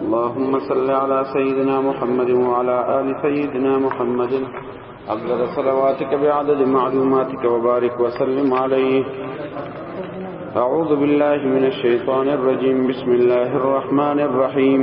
اللهم صل على سيدنا محمد وعلى آل سيدنا محمد عبد صلواتك بعدد معلوماتك وبارك وسلم عليه أعوذ بالله من الشيطان الرجيم بسم الله الرحمن الرحيم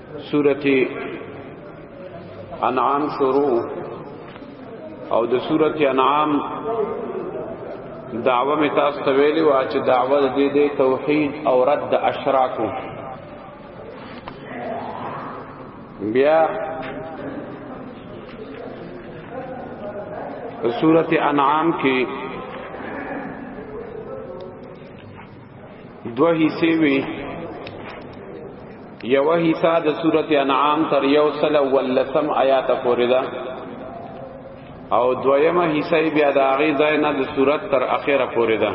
سورت انعام شروع او د سورت انعام دعوه می تاسو ته ویلی وا چې دعوه د دې توحید او رد اشراکو بیا سورت انعام کې دوه حصے وی یو حصہ د سورت انعام تر یو سل ولسم آیات پورې ده او دویمه حصہ بیا د هغه ځای نه د سورت تر اخره پورې ده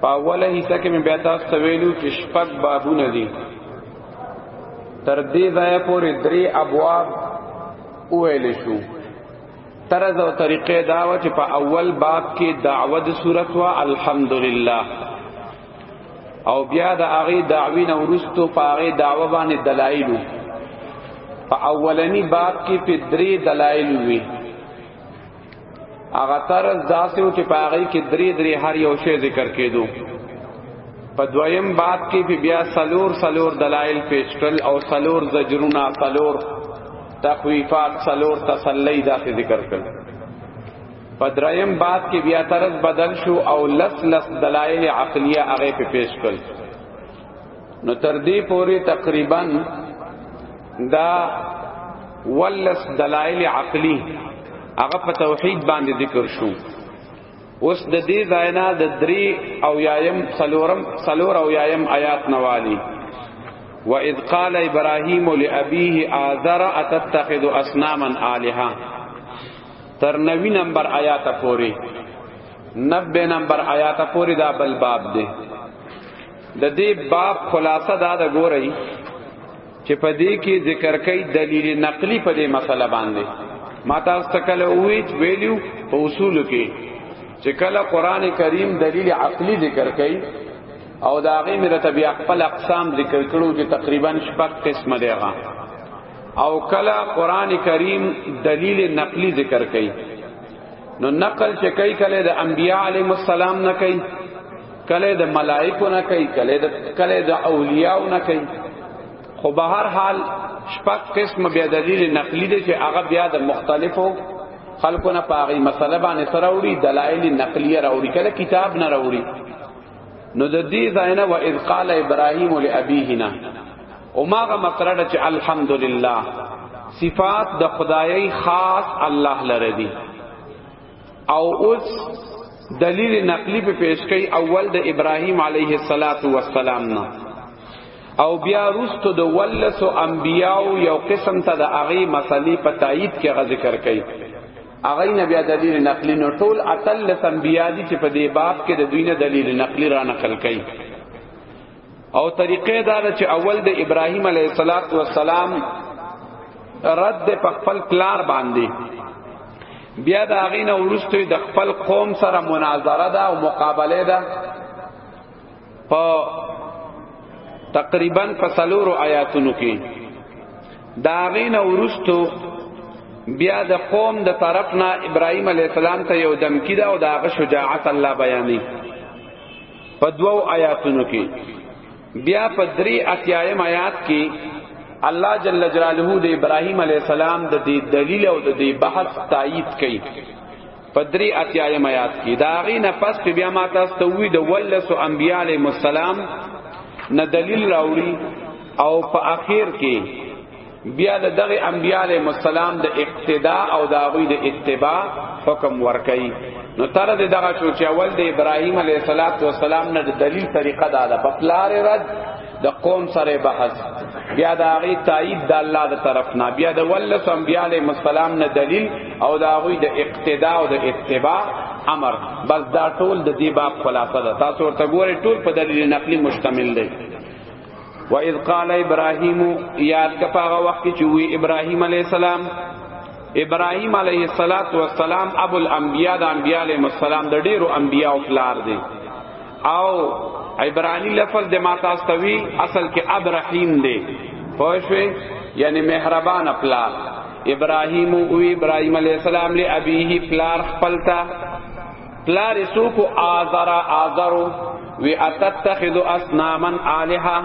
په اوله حصہ کې مې بیا تاسو ته ویلو چې شپږ بابونه دي تر دې ځای پورې درې ابواب ویل شو طرز او طریقې دا و چې په اول باب کې دعوه د صورت وا الحمدلله او بیا د هغه دعوی نه ورستو په هغه دعوه باندې دلایل په اولنی باب کې په درې دلایل وی هغه طرز داسې و چې په هغه کې درې درې هر یو شی ذکر کېدو په دویم باب کې بیا سلور سلور دلایل پیش کړل او سلور زجرونه سلور تخویفات څلور تسلی داسې ذکر کړل پدرایم بعد کې بیا طرز بدل شو او لس لس دلایل عقلیه هغه په پیش کړل نو تر دې پورې تقریبا دا ولس دلایل عقلی هغه په توحید باندې ذکر شو اوس د دې ځاینا د درې او یایم څلورم څلور او یایم آیات نوالی و اذ قال ابراهیم لابیه آذر اتتخذ اصناما الها تر نوی نمبر آیات پوری 90 نمبر آیات پوری دا بل باب دی د دې باب خلاصه دا د ګورئ چې په دې کې ذکر کوي دلیل نقلی په دې مسله باندې ما تاسو ته کله ویچ ویلیو په اصول کې چې کله قران کریم دلیل عقلی ذکر کوي او دا غي مره تبع خپل اقسام ذکر کړو چې تقریبا شپږ قسمه دی هغه او کله قران کریم دلیل نقلی ذکر کوي نو نقل چې کوي کله د انبیاء علیهم السلام نه کوي کله د ملائکو نه کوي کله د کله د اولیاء نه کوي خو به هر حال شپږ قسم بیا دلیل نقلی دي چې هغه بیا د مختلفو خلکو نه پاغي مسله باندې سره وړي دلایل نقلیه راوړي کله کتاب نه راوړي نو د دې ځای نه و اذ قال ابراهیم لابیهنا او ماغه مقرره چې الحمدلله صفات د خدای خاص الله لره دي او اوس دلیل نقلی په پیش کوي اول د ابراهیم علیه الصلاۃ والسلام نه او بیا روستو د ولس او انبیاو یو قسم ته د اغي مسلې په تایید کې غ ذکر کوي اغي نبی دلیل نقلی نو ټول اتل سم بیا دي چې په دې باب کې د دوی نه دلیل نقلی را نقل کوي او طریقې دا چې اول د ابراهیم علیه الصلاۃ والسلام رد په خپل پلار باندې بیا دا غینه ورستو د خپل قوم سره مناظره ده او مقابله ده په تقریبا په سلورو آیاتونو کې دا غینه ورستو بیا د قوم د طرف نه ابراهیم علی السلام ته یو دمکی ده او دا غ شجاعت الله بیانې په دوو آیاتونو کې بیا په درې اتیایم آیات کې الله جل جلاله د ابراهیم علی السلام د دې دلیل او د دې بحث تایید کړي په درې اتیایم آیات کې دا غي نه پس بیا ما تاسو ته وی د ولس انبیاء علی السلام نه دلیل راوړي او په اخر کې بیا د دغه انبیاء علیهم السلام د اقتدا او د هغه د اتباع حکم ورکړي نو تر دې دغه شو چې اول د ابراهیم علیه السلام نه د دلیل طریقه دا ده په پلار رد د قوم سره بحث بیا د هغه تایید د الله د طرف نه بیا د ولس انبیاء علیهم السلام نه دلیل او د هغه د اقتدا او د اتباع امر بس دا ټول د دې باب خلاصه ده تاسو ورته ګورئ ټول په دلیل نقلی مشتمل دی و اذ قال ابراهیم یاد کپاغه وخت چې وی ابراهیم علی السلام ابراهیم علیه الصلاۃ والسلام ابو الانبیاء د انبیاء علیه السلام د ډیرو انبیاء او پلار دی او عبرانی لفظ د ما تاسو توی اصل کې ابراهیم دی پوښوي یعنی مهربان پلار ابراهیم او ابراهیم علیه السلام له ابیه پلار خپلتا پلار سوکو آزرا آزرو وی اتتخذ اصناما الها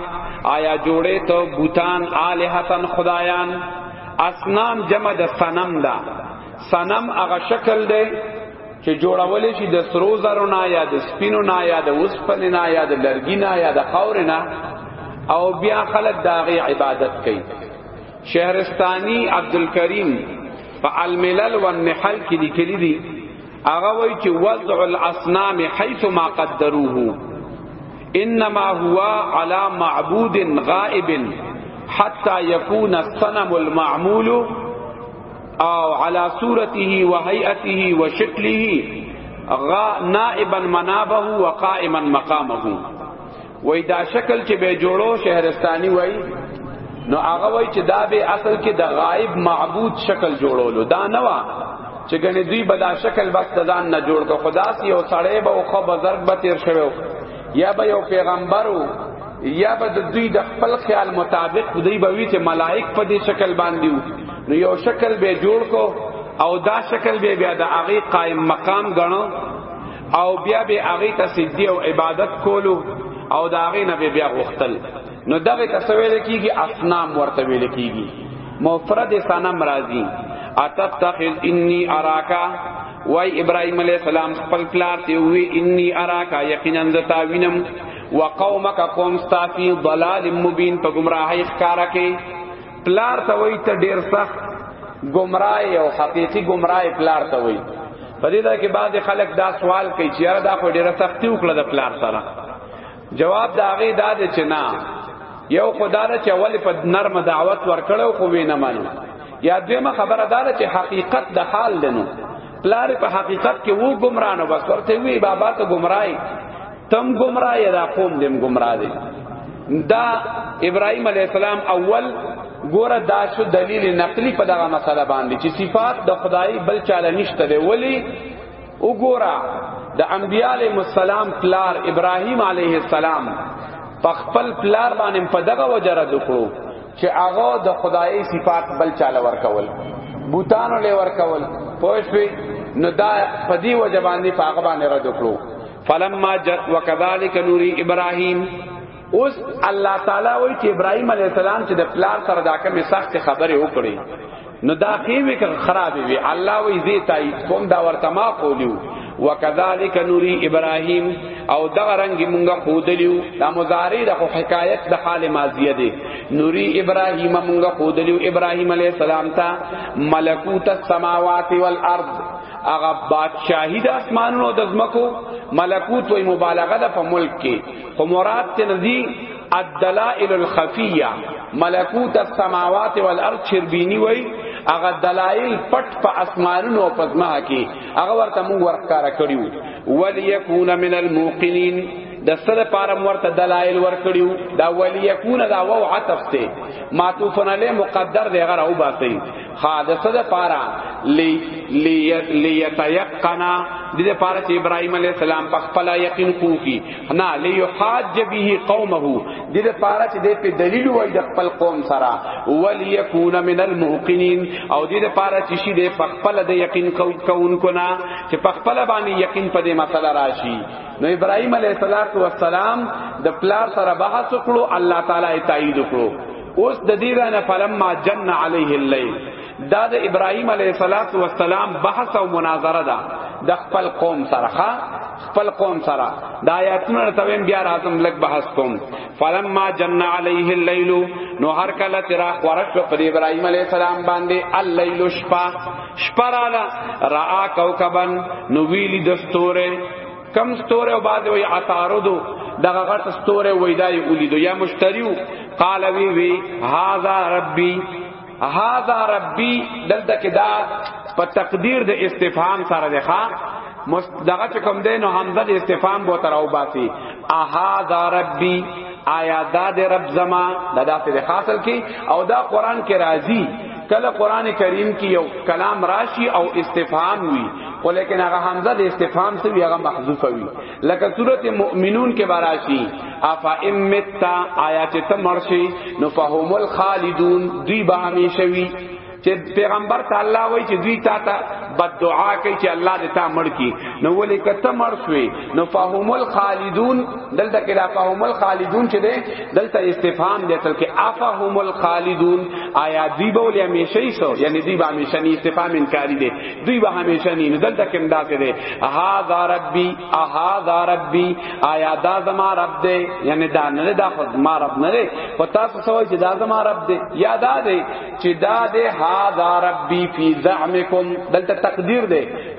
آیا جوړه تو بوتان الهتن خدایان اصنام جمع د صنم دا صنم هغه شکل دی چې جوړول شي د سرو زرو نه یا د سپینو نه یا د وسپل نه یا د لرګی نه یا د خاور نه او بیا خلک داغه عبادت کوي شهرستانی عبدالکریم په الملل والنحل کې لیکلي دي هغه وایي چې وضع الاصنام حيث ما قدروه انما هو على معبود غائب حتى يكون الصنم المعمول او على صورته وهيئته وشكله نائبا منابه وقائما مقامه وای دا شکل چې به جوړو شهرستانی وای نو هغه وای چې دا به اصل کې د غائب معبود شکل جوړولو دا نه وا چې ګنې دوی به دا شکل بس ځان نه جوړ کو خدا سی او سړی به او خو بزرګ به تیر شوی یا به یو پیغمبرو یا به د دوی د خپل خیال مطابق دوی به وی چې ملائک په دې شکل باندې نو یو شکل به جوړ کو او دا شکل به بیا د هغه قائم مقام غنو او بیا به هغه ته سجدي او عبادت کولو او دا هغه نه بیا غختل نو دغه تسویل کیږي اصنام ورته ویل کیږي مفرد صنم راضی اتتخذ انی اراکا وای ابراهیم علیہ السلام خپل پلار ته وی انی اراکا یقینا زتا وینم وقومک قوم استافی ضلال مبین په گمراهی ښکارا کې پلار ته وای ته ډیر سخت گمراه او حقیقی گمراه پلار ته وای په دې دا کې بعد خلک دا سوال کوي چې یاره دا خو ډیره سختی وکړه د پلار سره جواب دا غي دا چې نه یو خدای چې اول په نرم دعوت ورکړو خو وینه مانی یا دیمه خبره دار چې حقیقت د حال دنو پلار په حقیقت کې وو گمراه نو بس ورته وی بابا ته گمراهي تم گمراه یا دا قوم دیم گمراه دی دا ابراهیم علی السلام اول ګوره دا شو دلیل نقلی په دغه مسله باندې چې صفات د خدای بل چاله نشته دی ولی وګوره د انبیاله مسالم پلار ابراهیم علیه السلام په خپل پلار باندې په دغه وجه رد کړو چې هغه د خدای صفات بل چاله ورکول بوتانو له ورکول پوښوي نو دا په دی وجه باندې په هغه باندې رد کړو فلما جت وكذلك نوري ابراهيم اوس الله تعالی وای چې ابراهيم عليه السلام چې د پلار سره دا کوم سخت خبره وکړي نو دا خېوي که خراب وي الله وای زی تای کوم دا ورته ما کولیو وکذالک نوری ابراهیم او دغه رنگ مونږه خودلیو دا مضارع د حکایت د حال ماضیه دی نوری ابراهیم مونږه خودلیو ابراهیم علیه السلام ته ملکوت السماوات والارض هغه بادشاہی د اسمانونو د زمکو ملکوت وی مبالغه ده په ملک کې خو مراد ته ندی الدلائل الخفیه ملکوت السماوات والارض چربینی وی هغه دلائل پټ په اسمانونو او پزما کې هغه ورته موږ ورکاره کړیو وليكون من الموقنين د سره پارم ورته دلائل ورکړیو دا وليكون دا وو عطف ته معطوفن علی مقدر دی غره او باسی خادثه ده پارا لی لی لیتیقنا د دې پاره چې ابراهيم عليه السلام په خپل یقین کو کی نه ليحاج به قومه د دې پاره چې دې په دلیل وای د خپل قوم سره وليكون من الموقنين او د دې پاره چې شي دې په خپل د یقین کوون کو نه چې په خپل باندې یقین په دې مسله راشي نو ابراهيم عليه السلام د پلار سره بحث وکړو الله تعالی تایید وکړو اوس د دې ځای نه فلما جن علیه الليل دا د ابراهیم علیه الصلاۃ والسلام بحث او مناظره ده د خپل قوم سره خپل قوم سره دا آیاتونه تویم بیا راځم لګ بحث کوم فلما جن علیه الليل نو هر کله تیرا خورش په ابراهیم علیه السلام باندې الليل شپه شپه را را کوكبن نو ویلی دستوره کم ستوره او بعد وی عطاردو دغه غټ ستوره وی دای اولیدو یا مشتریو قال وی وی هاذا ربی هاذا ربی دلته کې دا په تقدیر د استفهام سره ده ښا دغه چې کوم دین او حمزه د استفهام بو تر او باسی اهاذا ربی آیا دا د رب زما دا د حاصل کی او دا قران کې راځي کله قران کریم کې یو کلام راشي او استفهام وي ولیکن هغه حمزه د استفهام سره هغه محذوفه وي لکه سوره مؤمنون کې باراشي افا امتا آیات ته مرشي نو فهم الخالدون دی به همیشه وي چې پیغمبر تعالی وای چې دوی تا ته بد دعا کوي چې الله دې تا مړ کی نو ولې کته مړ شوي نو فهم الخالدون دلته کې دا فهم الخالدون چې ده دلته استفهام دی تل کې افهم الخالدون آیا دی به ولې همیشه یې سو یعنی دی به همیشه نه استفهام انکاری دی دی به همیشه نه دلته کې دا څه دی اها ذا ربی اها ذا ربی آیا دا زما رب دی یعنی دا نه دا خود ما رب نه دی او تاسو سوای چې دا زما رب دی یا دا دی چې دا دی ها ذا ربی فی زعمکم دلته تقدیر دی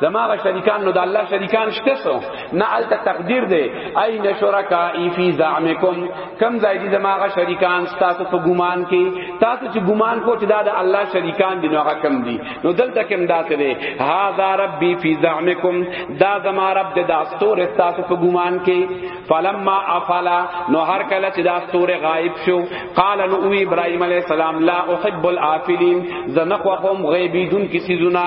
زماغه شریکان نو د الله شریکان شته سو نه الته تقدیر دی اين شرکای فی زعمکم کم ځای دي زماغه شریکان تاسو په ګمان کې تاسو چې ګمان کو چې دا د الله شریکان دي نو هغه کم دي نو دلته کم داسې دی هاذا ربی فی زعمکم دا زما رب د داستور تاسو په ګمان کې فلما افلا نو هر کله چې داستور غایب شو قال نو ابراهیم علیه السلام لا احب الافلین زنه خو هم غیبی دن کسی زنا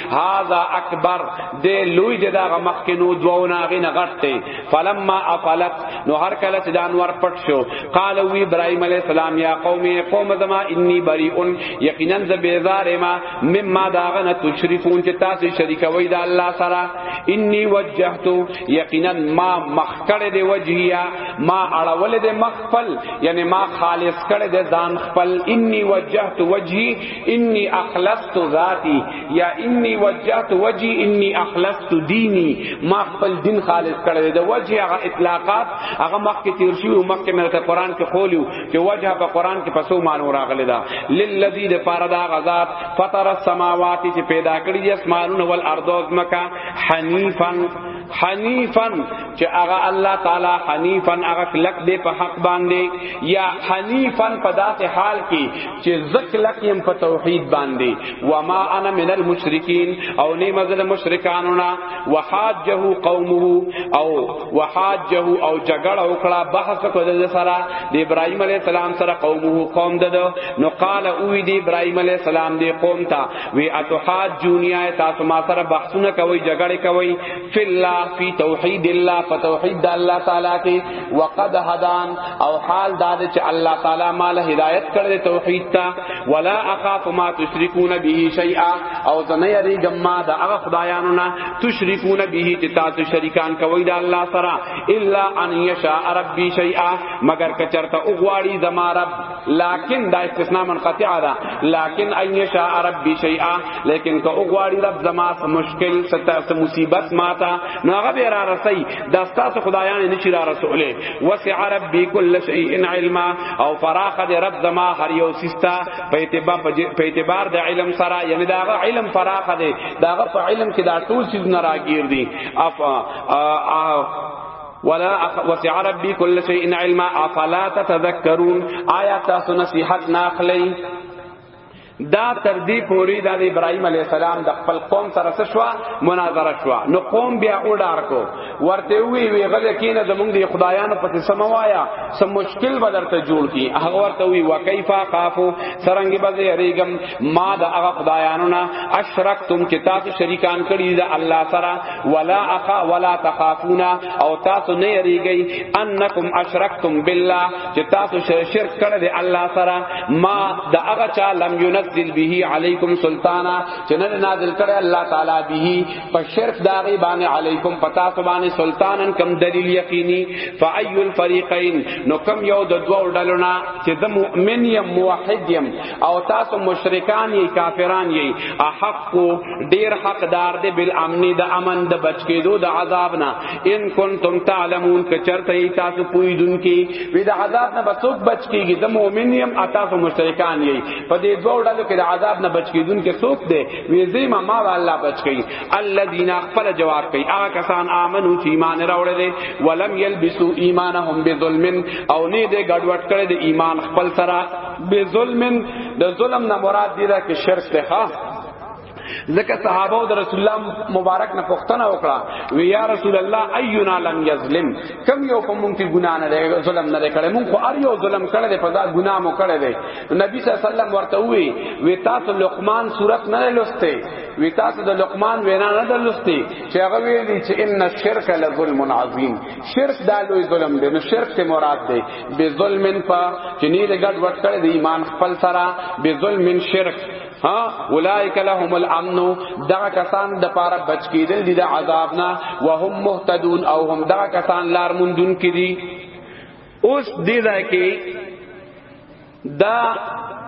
هاذا اکبر د لوی د دغه مخکینو دوو ناغې نه غټه فلما افلت نو هر کله چې دانور پټ شو قال وی ابراهيم عليه السلام یا قوم قوم زما انی بریء یقینا ز بیزار ما مما داغه نه تشریفون چې تاسو شریکوي د الله سره انی وجهت یقینا ما مخکړه دی وجهیا ما اړول دی مخفل یعنی ما خالص کړه دی ځان خپل انی وجهت وجهی انی اخلصت ذاتی یا انی وجهت وجی انی اخلصت دینی ما خپل دین خالص کړی د وجه هغه اطلاقات هغه مخ کې تیر شوی او مخ کې مې ته قران کې خولیو چې وجه په قران کې پسو مانو راغلی دا للذی د پاره دا غزاد فطر السماوات چې پیدا کړی د اسمانونو ول ارض او مکه حنیفا حنیفا چې هغه الله تعالی حنیفا هغه کلک دی په حق باندې یا حنیفا په داسې حال کې چې زک لک يم په توحید باندې و ما انا من المشرکین او نه مزل مشرکانو نا وحاجه قومه او وحاجه او جګړه وکړه بحث کو د سره د ابراهیم علی السلام سره قومه قوم دد نو قال او دی ابراهیم علی السلام دی قوم تا وی اتحاجونیا تاسو ما سره بحثونه کوي جګړه کوي فی الله فی توحید الله فتوحید د الله تعالی کې وقد هدان او حال دا چې الله تعالی مال هدایت کړی توحید ته ولا اخاف ما تشرکون به شیئا او زنه یری جما د هغه خدایانو نه تشرکون به چې تاسو شریکان کوي د الله سره الا ان یشاء ربی شیئا مگر کچرته او غواړي زما رب لكن دا استثناء منقطع دا لكن ان يشاء ربي شيئا لكن که اوغواړي رب زما څه مشکل څه مصیبت ماتا نو هغه به را رسي دا ستاسو خدایان نشي را رسوله وسع ربي كل شيء علما او فراخ دي رب زما هر یو سستا په اعتبار په اعتبار د علم سره یعنی دا علم فراخ دي دا په علم کې دا ټول چیز نه راګیر دي اف ولا وسع ربي كل شيء علما افلا تتذكرون آیا تاسو نصیحت ناخلی دا تر دې پوری د ابراهیم علی السلام د خپل قوم سره څه شو مناظره شو نو قوم بیا وډار کو ورته وی وی غل کینه زمونږ دی خدایانو پته سموایا سم مشکل بدرته جوړ کی هغه ورته وی وکیفا قافو سرنګ بزی ریګم ما د هغه خدایانو نه اشرکتم کتاب شریکان کړي د الله سره ولا اخا ولا تخافون او تاسو نه یریږئ انکم اشرکتم بالله چې تاسو شرک کړی دی الله سره ما د هغه چا لم ينزل به علیکم سلطانا چې نه نازل کړی الله تعالی به په شرک داغي باندې علیکم پتا سو باندې سلطانن کم دلیل یقینی فای الفریقین نو کم یو د دوه ډلونه چې د مؤمن یم موحد یم او تاسو مشرکان یی کافران یی احق ډیر حقدار دی بل امن د امن د بچ کېدو د عذاب نه ان کنتم تعلمون ک چرته یی تاسو پوی دن کی وی د عذاب نه بچوک بچ کیږي د مؤمن یم تاسو مشرکان یی په دې دوه ډلو کې د عذاب نه بچ کېدون کې څوک دی وی زیما ما الله بچ کی الذین خپل جواب کوي هغه کسان امنو چې ایمان راوړل ولم یلبسو ایمانهم بظلم او نه دې ګډوډ کړي د ایمان خپل سره به ظلم د ظلم نه مراد دی دا کې شرک ته ها ځکه صحابه او رسول الله مبارک نه پښتنه وکړه وی یا رسول الله اینا لم یظلم کم یو کوم مونږ ته ګنا نه لري ظلم نه کړي مونږ خو ار یو ظلم کړي دی په ځا ګنا مو کړي دی نبی صلی الله علیه وسلم ورته وی وی تاسو لقمان صورت نه لسته وی تاسو د لقمان وینا نه دلستی چې هغه ویلی چې ان الشرک لظلم عظیم شرک دا لوی ظلم دی نو شرک ته مراد دی بظلم فا چې نه دې ګډ وډ کړې د ایمان خپل سره بظلم شرک ها اولائک لهم الامن دا کسان د پاره بچ کیدل دي د عذاب نه وهم مهتدون او هم دا کسان لار مندون کړي اوس دې ځای کې دا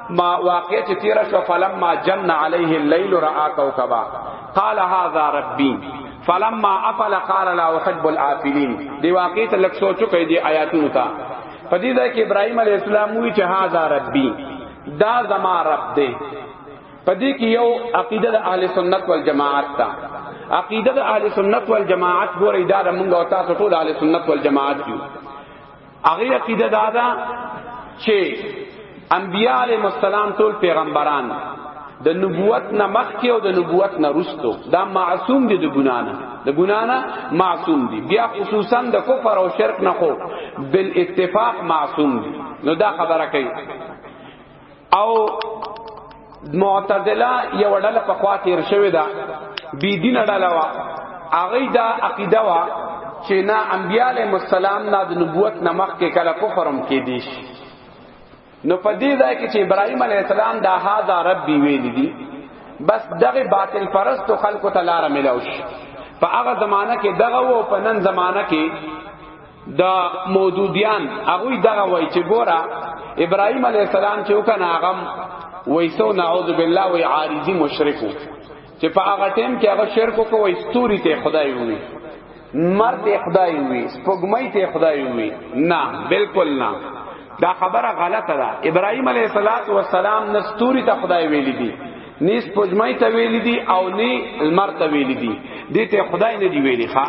ما واقع چې تیر شو فلما جن علیه الليل را کوكبا قال هذا ربي فلما افل قال لا احب الافلين دی واقع ته لک سوچو کوي دی آیاتونو ته په دې ځای کې ابراهيم عليه السلام وی چې هاذا ربي دا زما رب دی په دې کې یو عقیده د اهل سنت والجماعت ته عقیده د اهل سنت والجماعت ګورې دا موږ او تاسو ټول اهل سنت والجماعت یو هغه عقیده دادا چې انبیاء علیهم السلام ټول پیغمبران د نبوت نه مخکې او د نبوت نه رستو دا معصوم دي د ګنا نه د ګنا نه معصوم دي بیا خصوصا د کفر او شرک نه خو بل اتفاق معصوم دي نو دا خبره کوي او معتزله یو ډله په خوا تیر شوی دا بی دین ډله وا هغه دا عقیده وا چې نا انبیاله مسالم نه د نبوت نمخ کې کله کفرم کې دي نو په دې ځای کې چې ابراهیم علی السلام دا هاذا ربي ویل دي بس دغه باطل پرست خلکو ته لار ملوش په هغه زمانہ کې دغه وو په نن زمانہ کې دا مودودیان هغه دغه وای چې ګورا ابراهیم علی السلام چې وکنه هغه وایسو نعوذ بالله وی عارضی مشرکو چې په هغه ټیم کې هغه شرک وکوي استوري ته خدای وي مر ته خدای وي سپګمۍ ته خدای وي نه بالکل نه دا خبره غلطه ده ابراهيم عليه السلام نستوري ته خدای ویلي دي نه سپوږمۍ ته ویل دي او نه المر ته ویل دي دې ته خدای نه دی ویلي ښا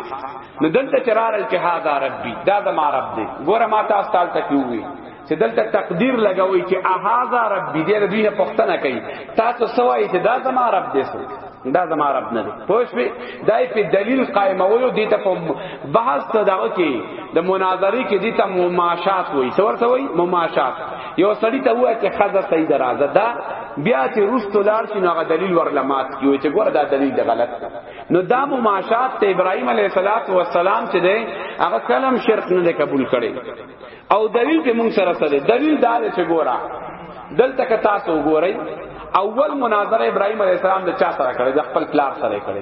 نو دلته چرارل چې هاذا ربي دا د ما رب دی ګوره ما تاسو تال ته کیوي چې دلته تقدیر لګوي چې اهاذا ربي دې د دوی پښتنه کوي تاسو سوای چې دا زما رب دی سو دا زما رب نه دی پوه شئ دای په دلیل قائمولو دي ته په بحث ته دغه کې د مناظری کې دي ته مماشات وایي څور څه وایي مماشات یو سړی ته وای چې خزه صحیح درازه دا بیا چې روستو لار شي نو دلیل ورلمات کیو چې ګوره دا دلیل دی غلط نو دا مماشات ته ابراهیم علیه السلام چې دی هغه کلم شرک نه قبول کړي او دلیل کې مونږ سره سره دلیل دا چې ګوره دلته که تاسو وګورئ اول مناظره ابراهيم عليه السلام د چا سره کړی د خپل پلار سره کړی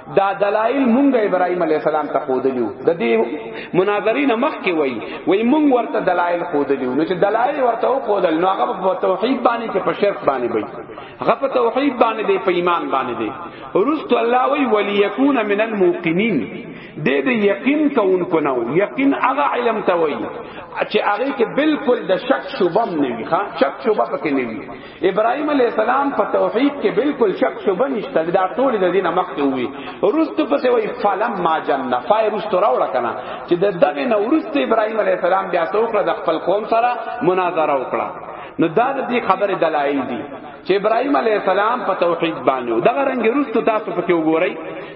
دا دلایل مونږ ابراهیم علی السلام ته خودلیو د دې مناظرین مخ کې وای وای مونږ ورته دلایل خودلیو نو چې دلایل ورته خودل نو هغه په توحید باندې چې په شرک باندې وای هغه په توحید باندې دی په ایمان باندې دی ورست الله وای ولیکون من الموقنین دې دې یقین کوونکو نو یقین هغه علم ته وای چې هغه کې بالکل د شک شوبم نه وي ها شک شوبه پکې نه وي ابراهيم عليه السلام په توحید کې بالکل شک شوبه نشته دا ټول د دینه مخ ته وي ورست په څه وي فلم ما جننه فای ورست راوړه کنه چې د دغه نو ورست ابراهيم عليه السلام بیا څوکړه د خپل قوم سره مناظره وکړه نو دا د دې خبره دلایل دي چې ابراهيم عليه السلام په توحید باندې دغه رنگ ورست تاسو په کې وګورئ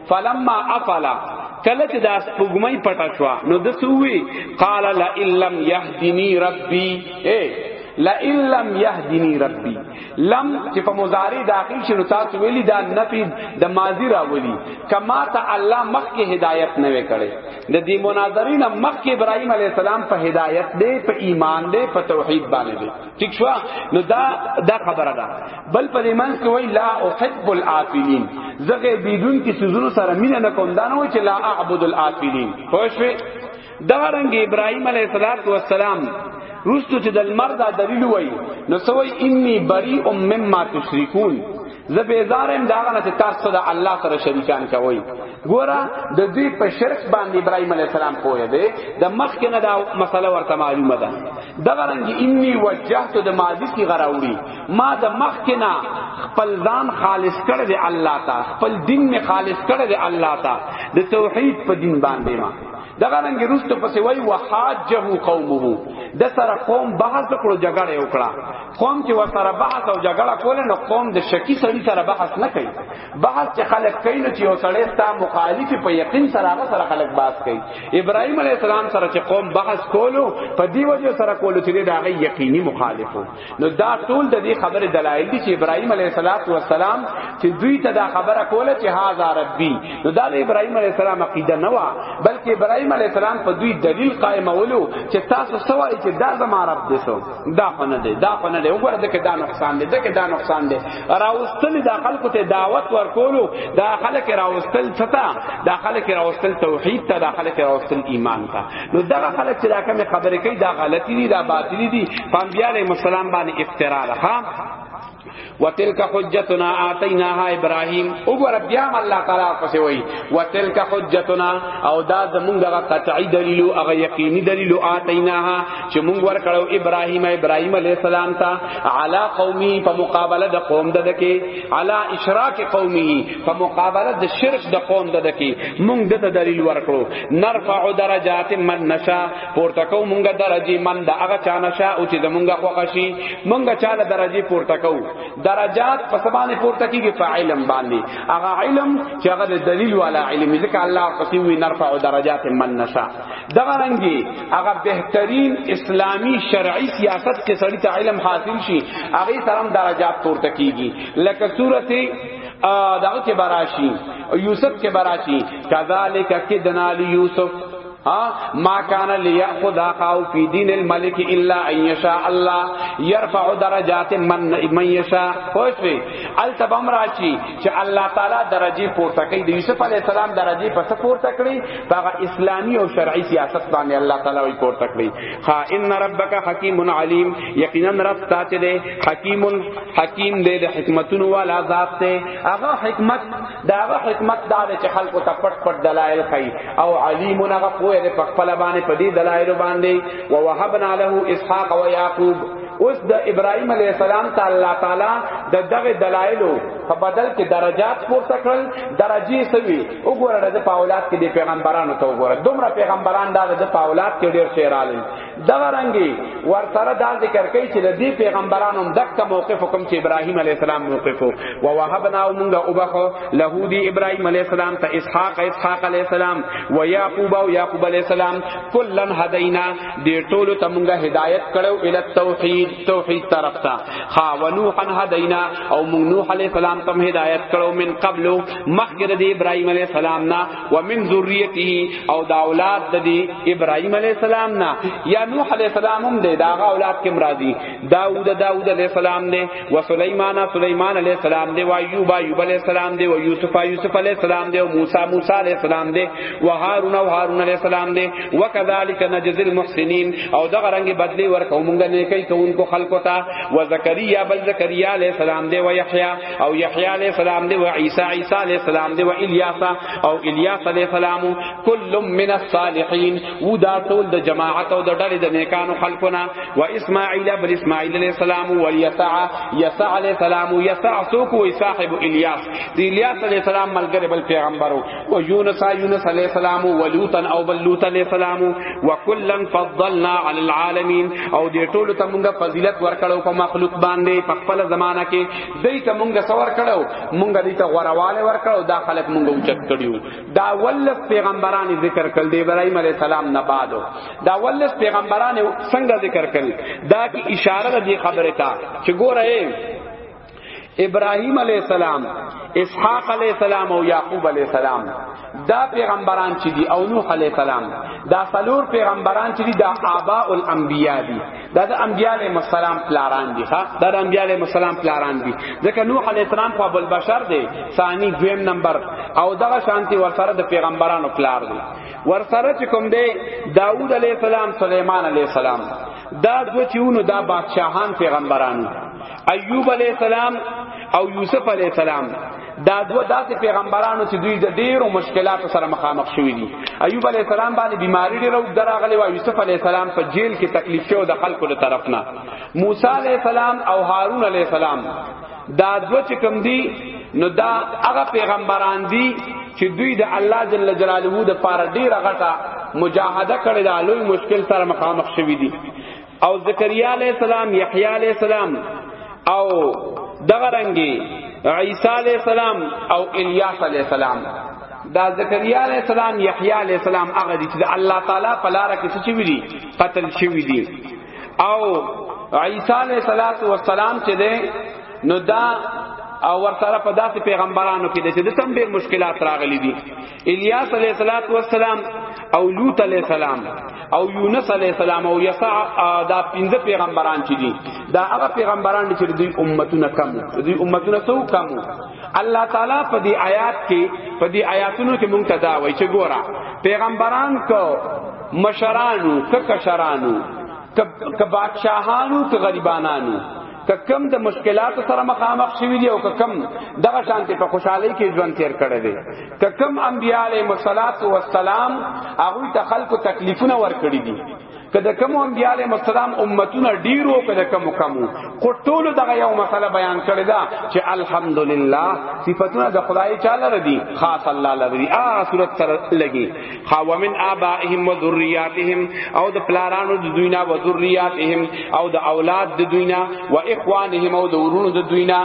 فلما افلا کله چې دا سپوږمۍ پټه شو نو د سوي قال لا الا يهدني ربي اے لئن لم يهدني ربي لم چې په مضارع داخل شنو تاسو ویلی دا نفی د ماضی راولی کما ته الله مخ کې هدایت نه وکړي د دې مناظرین مخ کې ابراهيم عليه السلام په هدایت دی په ایمان دی په توحید باندې دی ٹھیک شو نو دا دا خبره ده بل په دې منځ کې وای لا احب العافلین زغه بدون کې سوزونو سره مینه نه کوم دا نه وای چې لا اعبد العافلین خوښ دا رنګ ابراهيم عليه السلام روستو چې د لمر دا دلیل وای نو سوی انی بری ام مما تشریکون زبیزارم دا غنه چې تاسو د الله سره شریکان کوي ګوره د دې په شرک باندې ابراهيم عليه السلام پوهه دی د مخ کې نه دا مسله ورته معلومه ده دا غرنګ انی وجهت د ماضی کی غراوړي ما د مخ کې نه خپل ځان خالص کړ دې الله تا خپل دین می خالص کړ دې الله تا د توحید په دین باندې ما دغه رنګ روست پسې وای وحاجه قومه د سره قوم بحث کړو جګړه وکړه قوم چې ورسره بحث او جګړه کول نو قوم د شکی سړي سره بحث نه کوي بحث چې خلک کوي نو چې یو سړی ستا مخالف په یقین سره هغه سره خلک بحث کوي ابراهیم علی السلام سره چې قوم بحث کولو په دی وجه سره کولو چې دا غي یقیني مخالفو نو دا ټول د دې خبره دلایل دي چې ابراهيم عليه السلام چې دوی ته دا خبره کوله چې هاذا ربي نو دا د ابراهيم عليه السلام عقیده نه و بلکې ابراهيم عليه السلام په دوی دلیل قائمولو چې تاسو سوای چې دا زما رب دې سو دا فنه دې دا فنه دې وګوره دغه دا نقصان دې دغه دا نقصان دې راوستل دا خلکو ته دعوت ورکولو دا خلک راوستل څه دا خلک راوستل توحید ته دا خلک راوستل ایمان ته نو دغه خلک چې دا کوم خبرې کوي دا غلطی دي دا باطلی دي پنبیاله مسالم باندې افترا ده ها وتلک حجتنا آتیناها ابراهیم وګوره بیا الله تعالی پسې وای وتلک حجتنا او دا زمونږ دغه قطعی دلیل او هغه یقینی دلیل آتیناها چې مونږ ورکړو ابراهیم ابراهیم علی السلام ته علی قومی په مقابله د قوم ددکه علی اشراک قومه په مقابله د شرک د قوم د دکی مونږ د دلیل ورکړو نرفع درجات من نشا پورته کو مونږ درجه من د هغه چا نشا او چې زمونږه خوښ شي مونږ چاله درجه پورته کو درجات په سبانه پورته کیږي په علم باندې هغه علم چې هغه د دلیل والا علم ځکه الله قسم وی نرفع درجات من نشا دغه رنګي هغه بهترین اسلامی شرعي سیاست کې سړی ته علم حاصل شي هغه سره درجات پورته کیږي لکه سورته دغه کې براشي یوسف کې براشي کذالک کدنا لیوسف ها ما کان لیاخذ اخاو فی دین الملک الا ان یشاء الله یرفع درجات من من یشاء خوشی التبم راشی چې الله تعالی درجه پورته کوي د یوسف علی السلام درجه پس پورته کړی هغه اسلامی او شرعی سیاست باندې الله تعالی پورته کړی ها ان ربک حکیم علیم یقینا رب تا چې دی حکیم حکیم دی د حکمتونو والا ذات دی هغه حکمت دا هغه حکمت دا چې خلکو ته پټ پټ دلایل خي او علیم هغه پوهه په خپل باندې په دې دلایل باندې او وهبنا له اسحاق و یاقوب اوس د ابراهیم علی السلام ته الله تعالی د دغه دلایلو په بدل کې درجات پورته کړل درجه سوي وګوره د پاولات کې د پیغمبرانو ته وګوره دومره پیغمبران دا د پاولات کې ډیر شعر عالم دا رنګي ورتره دا ذکر کوي چې د دې پیغمبرانو دغه موقف کوم چې ابراهیم علی السلام موقف او وهبنا موږ او بخو له دی ابراهیم علی السلام ته اسحاق اسحاق علی السلام و یعقوب او یعقوب علی السلام کلن هدینا دې ټول ته موږ هدایت کړو ال توحید توحید طرف ته ها ونوحا هدینا او موږ نوح علی السلام ته هدایت کړو من قبل مخکره دی ابراهيم عليه السلام نا ومن ذريته او دا اولاد د دی ابراهيم عليه السلام نا یا نوح عليه السلام هم دی دا اولاد کې مرادي داوود داوود عليه السلام دی و سليمان سليمان عليه السلام دی و ايوب ايوب عليه السلام دی و يوسف يوسف عليه السلام دی و موسی موسی عليه السلام دی و هارون او هارون عليه السلام دی وکذالک نجزي المحسنين او دا رنگ بدلی ورکومږه نیکي کوونکو خلقو ته و زكريا بل زكريا عليه السلام دی و يحيى او یحیی علیہ السلام دی و عیسی عیسی علیہ السلام دی و الیاس او الیاس علیہ السلام کل من الصالحین و دا ټول د جماعت او د ډلې د نیکانو خلقنا و اسماعیل ابن اسماعیل علیہ السلام و یسع یسع علیہ السلام یسع سوق و صاحب الیاس دی الیاس علیہ السلام ملګری بل پیغمبرو و یونس یونس علیہ السلام و لوط او بل لوط علیہ السلام و کلا فضلنا علی العالمین او دې ټول ته موږ فضیلت ورکړو په مخلوق باندې په خپل زمانہ کې دای ته مونږه سوار کړو مونږه دای ته غورواله ور کړو دا خلک مونږه اوچت کړیو دا ولس پیغمبران ذکر کړل دی ابراهیم علی السلام نه بعد دا ولس پیغمبران څنګه ذکر کړل دا کی اشاره دی خبره تا چې ګوره ابراهیم علی السلام اسحاق علی السلام او یعقوب علی السلام دا پیغمبران چې دي او نوح علی السلام دا څلور پیغمبران چې دي دا آباء الانبیاء دي دا د انبیاء علی السلام پلاران دي ها دا د انبیاء علی السلام پلاران دي ځکه نوح علی السلام خو ابو البشر دی ثانی دویم نمبر او دغه شانتی ورسره د پیغمبرانو پلار دی ورسره چې کوم دی داوود علی السلام سليمان علی السلام دا دو چېونو دا بادشاهان پیغمبرانو ایوب علی السلام او یوسف علی السلام دا دوه داسې پیغمبرانو چې دوی د ډیرو مشکلاتو سره مخامخ شوي دي ایوب علی السلام باندې بیماری ډیره وګړه راغلی او یوسف علی السلام په جیل کې تکلیف شو د خلکو له طرف نه موسی علی السلام او هارون علی السلام دا دوه چې کوم دي نو دا هغه پیغمبران دي چې دوی د الله جل جلاله د پاره ډیره غټه مجاهده کړې ده لوی مشکل سره مخامخ شوي دي او زکریا علیہ السلام یحیی علیہ السلام او دغه رنگي عیسی علیہ السلام او الیاس علیہ السلام دا زکریا علیہ السلام یحیی علیہ السلام هغه دي چې الله تعالی په لار کې څه وی دي قتل شوی دي او عیسی علیہ الصلات والسلام چې ده نو دا او ورسره په داسې پیغمبرانو کې چې د تم ډیر مشکلات راغلي دي الیاس علیہ الصلات والسلام او لوط علیہ السلام او یونس علیہ السلام او یسع دا پنځه پیغمبران چې دي دا هغه پیغمبران چې دوی امتونه کم دوی امتونه سو کم الله تعالی په دې آیات کې په دې آیاتونو کې مونږ ته دا وایي چې ګورا پیغمبران کو مشرانو ک کشرانو ک بادشاہانو ک غریبانانو ککم د مشکلات سره مخامخ شوی دی او ککم دغه شانته په خوشحالي کې ژوند تیر کړی دی ککم انبیاء علیهم السلام هغه ته خلکو تکلیفونه ور کړی دي کده کوم انبیاء علیهم السلام امتونه ډیرو کده کوم کمو خو ټول دغه یو مسله بیان کړی دا چې الحمدلله صفاتونه د خدای چاله ردی خاص الله لري آ صورت سره لګي خاومن آبائهم و ذریاتهم او د پلارانو د دوینا و ذریاتهم او د اولاد د دوینا و اخوانهم او د ورونو د دوینا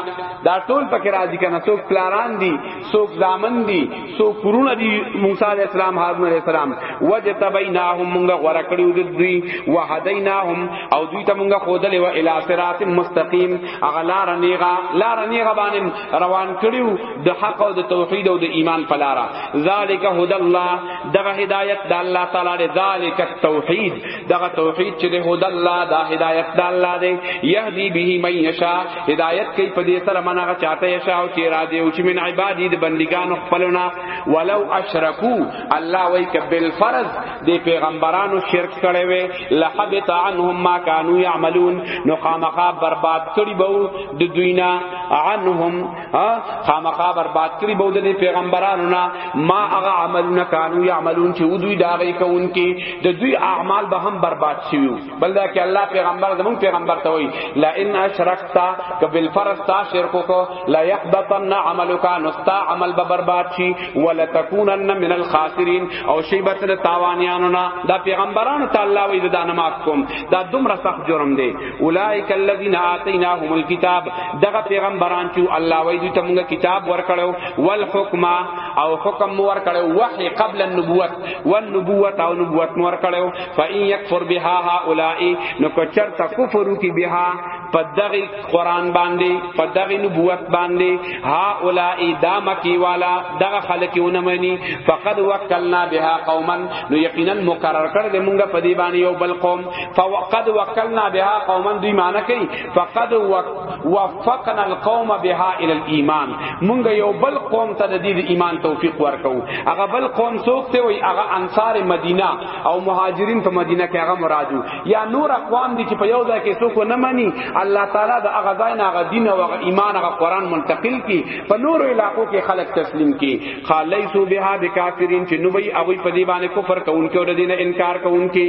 دا ټول پکې راځي کنه څوک پلاران دي څوک زامن دي څوک ورونه دي موسی علی السلام هارون علی السلام وجتبیناهم موږ غوړه کړیو د دوی وهدیناهم او دوی ته موږ خودلې و الی صراط مستقیم اغلار نیغا لار نیغا باندې روان کړیو د حق او د توحید او د ایمان په لار ذالک هدى الله دغه هدایت د الله تعالی دی ذالک التوحید دغه توحید چې د هدى الله دا هدایت د الله دی یهدی به من یشاء هدایت کوي په دې سره منغه چاته یشاء او چې را دی او چې من عبادی د بندگانو خپلونه ولو اشرکو الله وای ک بالفرض د پیغمبرانو شرک کړي وي لحبط عنهم ما كانوا يعملون نو خامخا برباد کړي بو د دوینا عنهم خامخا برباد کړي بود دي پیغمبرانو نه ما هغه عملونه کانو يعملون چې دوی دا غي کون کې د دوی اعمال به هم برباد شي بل دا کې الله پیغمبر زمون پیغمبر ته وي لا ان اشرکتا کبل فرستا شرک کو لا يحبطن عملك نستا عمل به برباد شي ولا تكونن من الخاسرين او شی بتل تاوانیانو نه دا پیغمبرانو ته الله وي دا نه معاف کوم دا دومره سخت جرم دی اولائک الذین آتیناهم الكتاب دغه پیغمبران چې الله وای دوی ته موږ کتاب ورکړو والحکم او حکم ورکړو وحی قبل النبوت والنبوت او نبوت ورکړو فإن یکفر بها هؤلاء نو کچر تا کفر کی بها پدغی قران باندې پدغی نبوت باندې هؤلاء دامکی والا دغه خلقونه منی فقد وکلنا بها قوما نو یقینا مقرر کړ دې موږ په دې باندې یو بل قوم فقد وکلنا بها قوما دوی معنی کوي فقد وفقنا القوم بها الى الايمان مونږ یو بل قوم ته د دې ایمان توفیق ورکو هغه بل قوم څوک ته وي هغه انصار مدینه او مهاجرین په مدینه کې هغه مرادو یا نور اقوام دي چې په یو ځای کې څوک نه مني الله تعالی د هغه ځای نه هغه دین او هغه ایمان هغه قران منتقل کی په نور علاقو کې خلق تسلیم کی خالصو بها بکافرین چې نو وي هغه په دی باندې کفر کوونکي او د دین انکار کوونکي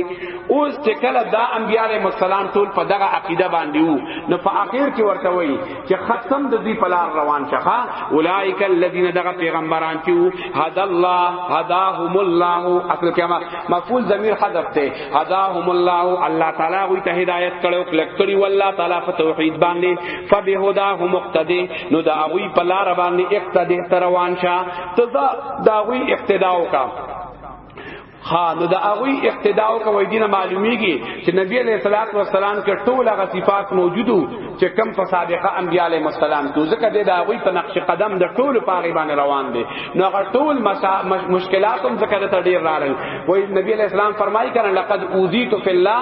اوس چې کله دا انبیاء علیهم السلام ټول په دغه عقیده باندې وو نو په اخر کې ورته وایي چې ختم د دې پلار روان شخه اولایک الذین دغه پیغمبران چې وو هدا الله هداهم الله اصل کې ما مفعول ضمیر حذف ته هداهم الله الله تعالی وی ته هدایت کړو کلک کړی والله تعالی په توحید باندې فبهداه مقتدی نو دا غوی پلار باندې اقتدی روان شه ته دا غوی اقتدا وکړه ها نو دا هغه اقتدا او کوي دینه معلومیږي چې نبی علیہ الصلوۃ والسلام کې ټول هغه صفات موجودو چې کم په سابقه انبیاء علیہ السلام کې ځکه د هغه په نقش قدم د ټول پاغي باندې روان دي نو هغه ټول مشکلات هم ځکه د ډیر راغلي وای نبی علیہ السلام فرمایي کړه لقد اوذیت فی الله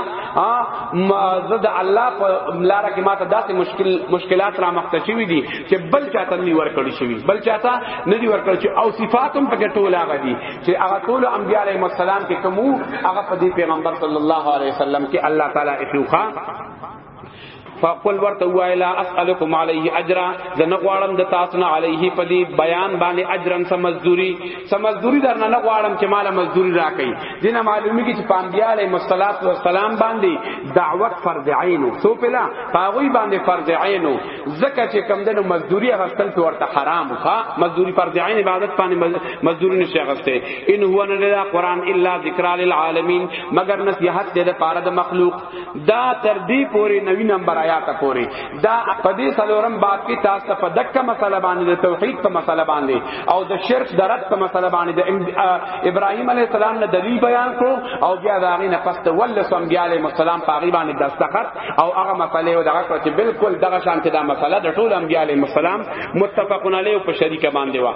زد الله په لار کې ماته داسې مشکل مشکلات را مخته شوی دي چې بل چاته نه ورکړی شوی بل چاته نه دی ورکړی او صفات هم پکې ټول هغه دي چې هغه ټول انبیاء علیهم السلام کې کومو هغه په دې پیغمبر صلی الله علیه وسلم کې الله تعالی افیوخا فقل ورته وایلا اسالکم علیه اجرا زنه غواړم د تاسو نه علیه په دې بیان باندې اجرن سمزدوری سمزدوری در نه غواړم چې مال مزدوری راکړي دینه معلومی کی چې پامبیا علیه الصلاۃ والسلام باندې دعوت فرض عین سو پلا پاغوی باندې فرض عین زکه چې کم دنو مزدوری غستل په ورته حرام ښا مزدوری فرض عین عبادت باندې مزدوری نشه غسته ان هو نه لا قران الا ذکر للعالمین مگر نصیحت دې د پاره د مخلوق دا تر دې پوری نوی نمبر آیات پوری دا په دې سلورم باب کې تاسو په دک مسله باندې د توحید په مسله باندې او د شرک درت په مسله باندې د ابراهیم علی السلام نه دلیل بیان کړو او بیا دا غینه پس ته ول سم بیا علی السلام په غیبه باندې دستخط او هغه مسله یو دغه کړه چې بالکل دغه شان ته دا مسله د ټول انبیاء علیهم السلام متفقون علیه په شریکه باندې و